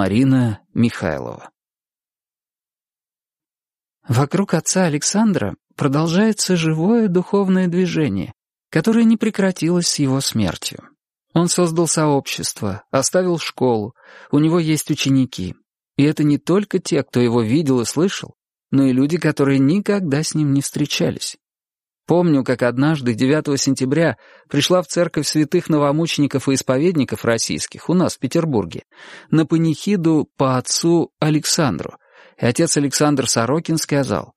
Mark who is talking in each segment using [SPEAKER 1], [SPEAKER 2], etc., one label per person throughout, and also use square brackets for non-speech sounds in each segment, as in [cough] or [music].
[SPEAKER 1] Марина Михайлова Вокруг отца Александра продолжается живое духовное движение, которое не прекратилось с его смертью. Он создал сообщество, оставил школу, у него есть ученики. И это не только те, кто его видел и слышал, но и люди, которые никогда с ним не встречались. Помню, как однажды, 9 сентября, пришла в церковь святых новомучеников и исповедников российских у нас в Петербурге на панихиду по отцу Александру, и отец Александр Сорокин сказал,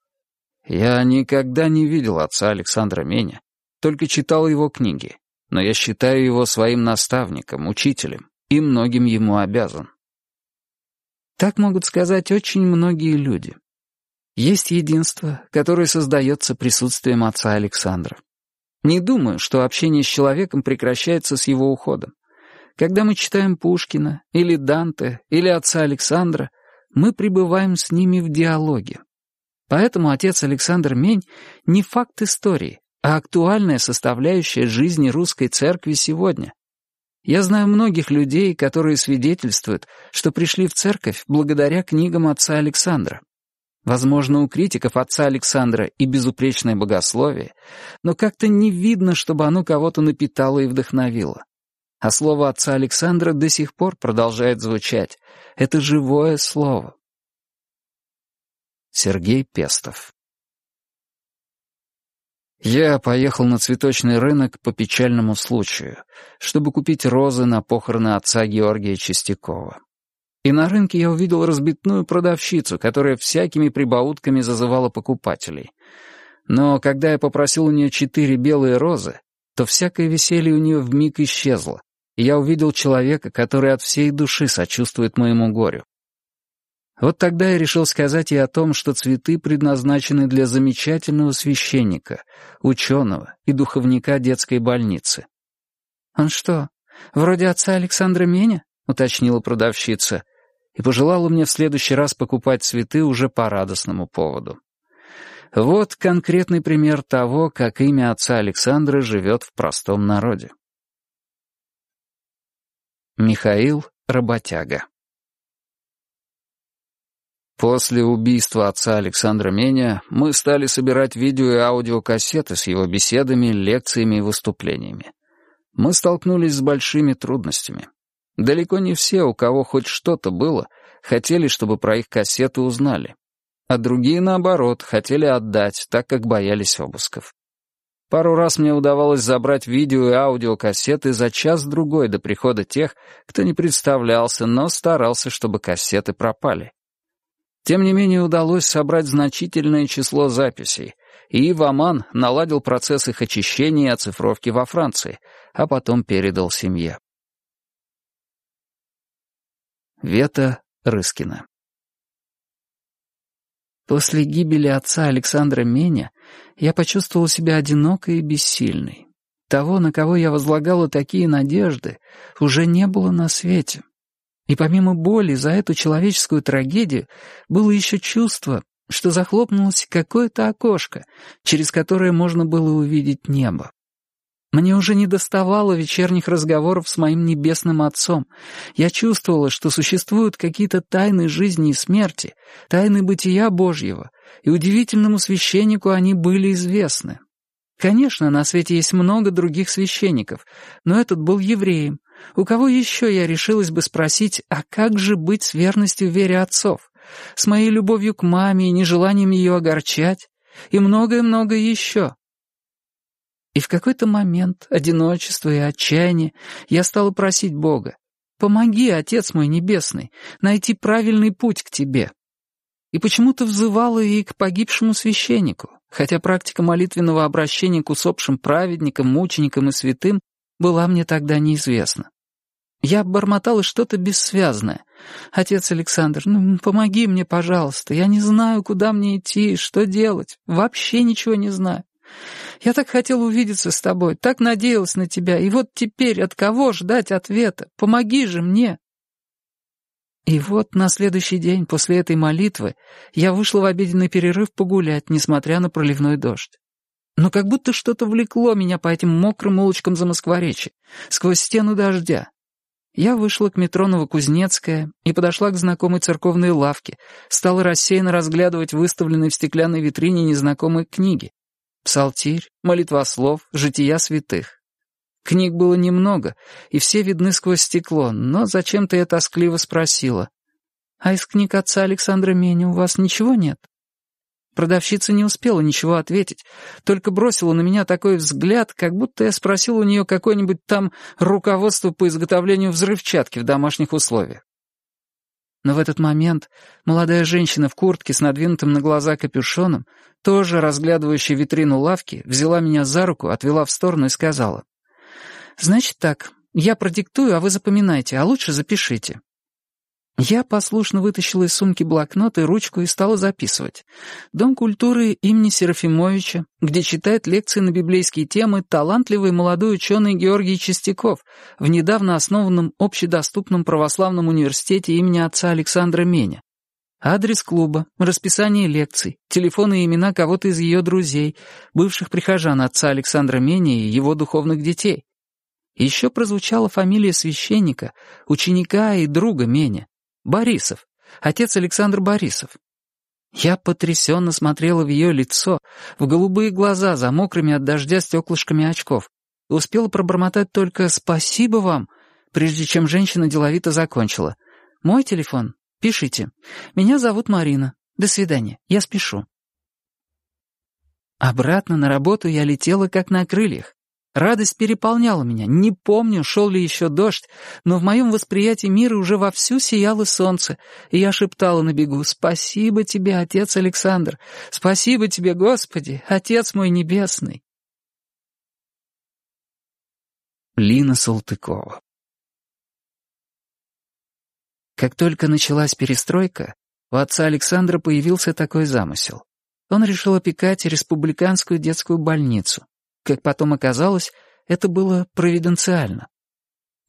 [SPEAKER 1] «Я никогда не видел отца Александра Меня, только читал его книги, но я считаю его своим наставником, учителем и многим ему обязан». Так могут сказать очень многие люди. Есть единство, которое создается присутствием отца Александра. Не думаю, что общение с человеком прекращается с его уходом. Когда мы читаем Пушкина, или Данте, или отца Александра, мы пребываем с ними в диалоге. Поэтому отец Александр Мень не факт истории, а актуальная составляющая жизни русской церкви сегодня. Я знаю многих людей, которые свидетельствуют, что пришли в церковь благодаря книгам отца Александра. Возможно, у критиков отца Александра и безупречное богословие, но как-то не видно, чтобы оно кого-то напитало и вдохновило. А слово отца Александра до сих пор продолжает звучать. Это живое слово. Сергей Пестов Я поехал на цветочный рынок по печальному случаю, чтобы купить розы на похороны отца Георгия Чистякова. И на рынке я увидел разбитную продавщицу, которая всякими прибаутками зазывала покупателей. Но когда я попросил у нее четыре белые розы, то всякое веселье у нее вмиг исчезло, и я увидел человека, который от всей души сочувствует моему горю. Вот тогда я решил сказать ей о том, что цветы предназначены для замечательного священника, ученого и духовника детской больницы. «Он что, вроде отца Александра Меня?» — уточнила продавщица и пожелала мне в следующий раз покупать цветы уже по радостному поводу. Вот конкретный пример того, как имя отца Александра живет в простом народе. Михаил Работяга После убийства отца Александра Меня мы стали собирать видео и аудиокассеты с его беседами, лекциями и выступлениями. Мы столкнулись с большими трудностями. Далеко не все, у кого хоть что-то было, хотели, чтобы про их кассеты узнали. А другие, наоборот, хотели отдать, так как боялись обысков. Пару раз мне удавалось забрать видео и аудиокассеты за час-другой до прихода тех, кто не представлялся, но старался, чтобы кассеты пропали. Тем не менее удалось собрать значительное число записей, и Иваман наладил процесс их очищения и оцифровки во Франции, а потом передал семье. Вета Рыскина После гибели отца Александра Меня я почувствовал себя одинокой и бессильной. Того, на кого я возлагала такие надежды, уже не было на свете. И помимо боли за эту человеческую трагедию было еще чувство, что захлопнулось какое-то окошко, через которое можно было увидеть небо. Мне уже не доставало вечерних разговоров с моим небесным отцом. Я чувствовала, что существуют какие-то тайны жизни и смерти, тайны бытия Божьего, и удивительному священнику они были известны. Конечно, на свете есть много других священников, но этот был евреем. У кого еще я решилась бы спросить, а как же быть с верностью вере отцов, с моей любовью к маме и нежеланием ее огорчать, и многое-многое еще? И в какой-то момент одиночества и отчаяния я стала просить Бога, «Помоги, Отец мой Небесный, найти правильный путь к Тебе». И почему-то взывала и к погибшему священнику, хотя практика молитвенного обращения к усопшим праведникам, мученикам и святым была мне тогда неизвестна. Я бормотала что-то бессвязное. «Отец Александр, ну помоги мне, пожалуйста, я не знаю, куда мне идти, что делать, вообще ничего не знаю». Я так хотел увидеться с тобой, так надеялась на тебя, и вот теперь от кого ждать ответа? Помоги же мне!» И вот на следующий день после этой молитвы я вышла в обеденный перерыв погулять, несмотря на проливной дождь. Но как будто что-то влекло меня по этим мокрым улочкам за Москворечье, сквозь стену дождя. Я вышла к метро Новокузнецкая и подошла к знакомой церковной лавке, стала рассеянно разглядывать выставленные в стеклянной витрине незнакомые книги. Псалтирь, молитвослов, жития святых. Книг было немного, и все видны сквозь стекло, но зачем-то я тоскливо спросила. «А из книг отца Александра Меня у вас ничего нет?» Продавщица не успела ничего ответить, только бросила на меня такой взгляд, как будто я спросил у нее какое-нибудь там руководство по изготовлению взрывчатки в домашних условиях. Но в этот момент молодая женщина в куртке с надвинутым на глаза капюшоном, тоже разглядывающая витрину лавки, взяла меня за руку, отвела в сторону и сказала, «Значит так, я продиктую, а вы запоминайте, а лучше запишите. Я послушно вытащила из сумки блокнот и ручку и стала записывать. Дом культуры имени Серафимовича, где читает лекции на библейские темы талантливый молодой ученый Георгий Чистяков в недавно основанном общедоступном православном университете имени отца Александра Меня. Адрес клуба, расписание лекций, телефоны и имена кого-то из ее друзей, бывших прихожан отца Александра Меня и его духовных детей. Еще прозвучала фамилия священника, ученика и друга Меня. Борисов, отец Александр Борисов. Я потрясенно смотрела в ее лицо, в голубые глаза за мокрыми от дождя стеклышками очков. И успела пробормотать только «спасибо вам», прежде чем женщина деловито закончила. «Мой телефон? Пишите. Меня зовут Марина. До свидания. Я спешу». Обратно на работу я летела как на крыльях. Радость переполняла меня. Не помню, шел ли еще дождь, но в моем восприятии мира уже вовсю сияло солнце, и я шептала на бегу «Спасибо тебе, Отец Александр! Спасибо тебе, Господи, Отец мой Небесный!» Лина Салтыкова Как только началась перестройка, у отца Александра появился такой замысел. Он решил опекать республиканскую детскую больницу. Как потом оказалось, это было провиденциально.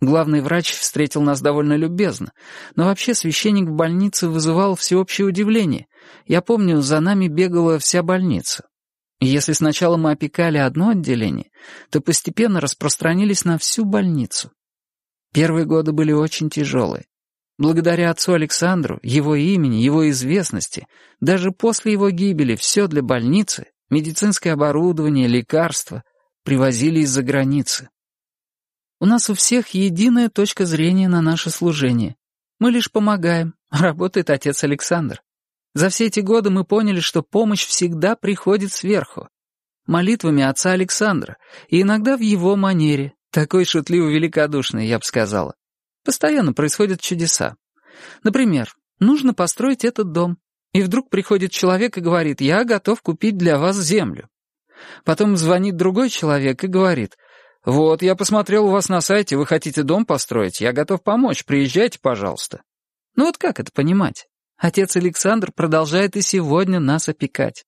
[SPEAKER 1] Главный врач встретил нас довольно любезно, но вообще священник в больнице вызывал всеобщее удивление. Я помню, за нами бегала вся больница. Если сначала мы опекали одно отделение, то постепенно распространились на всю больницу. Первые годы были очень тяжелые. Благодаря отцу Александру, его имени, его известности, даже после его гибели все для больницы медицинское оборудование, лекарства привозили из-за границы. У нас у всех единая точка зрения на наше служение. Мы лишь помогаем, [laughs] работает отец Александр. За все эти годы мы поняли, что помощь всегда приходит сверху. Молитвами отца Александра, и иногда в его манере, такой шутливо-великодушной, я бы сказала. Постоянно происходят чудеса. Например, нужно построить этот дом. И вдруг приходит человек и говорит, я готов купить для вас землю. Потом звонит другой человек и говорит, вот, я посмотрел у вас на сайте, вы хотите дом построить, я готов помочь, приезжайте, пожалуйста. Ну вот как это понимать? Отец Александр продолжает и сегодня нас опекать.